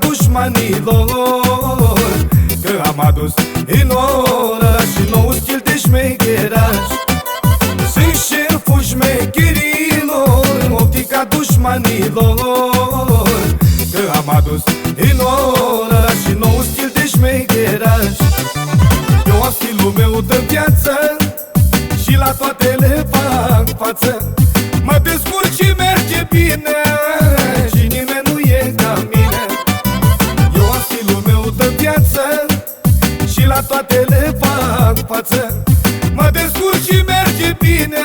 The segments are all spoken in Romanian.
dușmanilor Că am adus în oraș nou stil de șmecheraj Sunt șeful șmecherilor în optica dușmanilor Că am adus în oraș nou stil de șmecheraj Eu am stilul meu de viață Și la toate le fac față. Mă descurc și merge bine la toate le fac față. Mă descurc și merge bine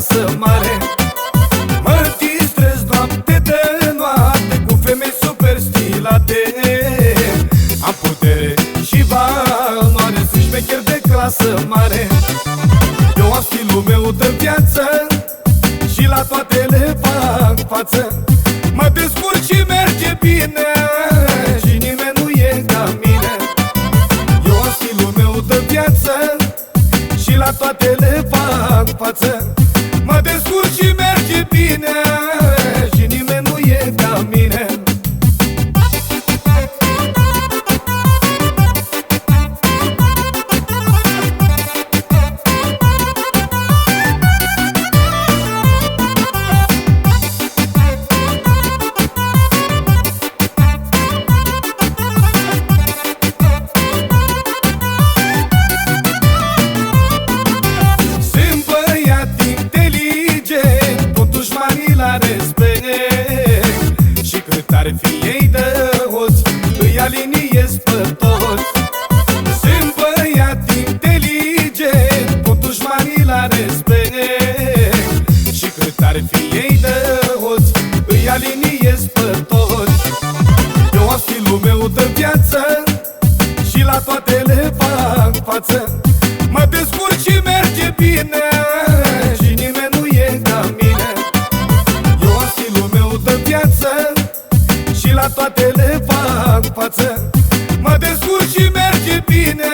casă mare. Mă distrez noapte de noapte Cu femei super stilate. Am putere și valoare Sunt șmecher de clasă mare. Eu am stilul meu de viață Și la toate le fac față. Mă descurc și merge bine Și la toate le fac față. Mă descurc și merge bine respect Și cât ar fi ei de hoți Îi aliniez pe toți. Eu am stilul meu de viață Și la toate le fac față. Mă descurc și merge bine Și nimeni nu e ca mine. Eu am stilul meu de viață Și la toate le fac față. Mă descurc și merge bine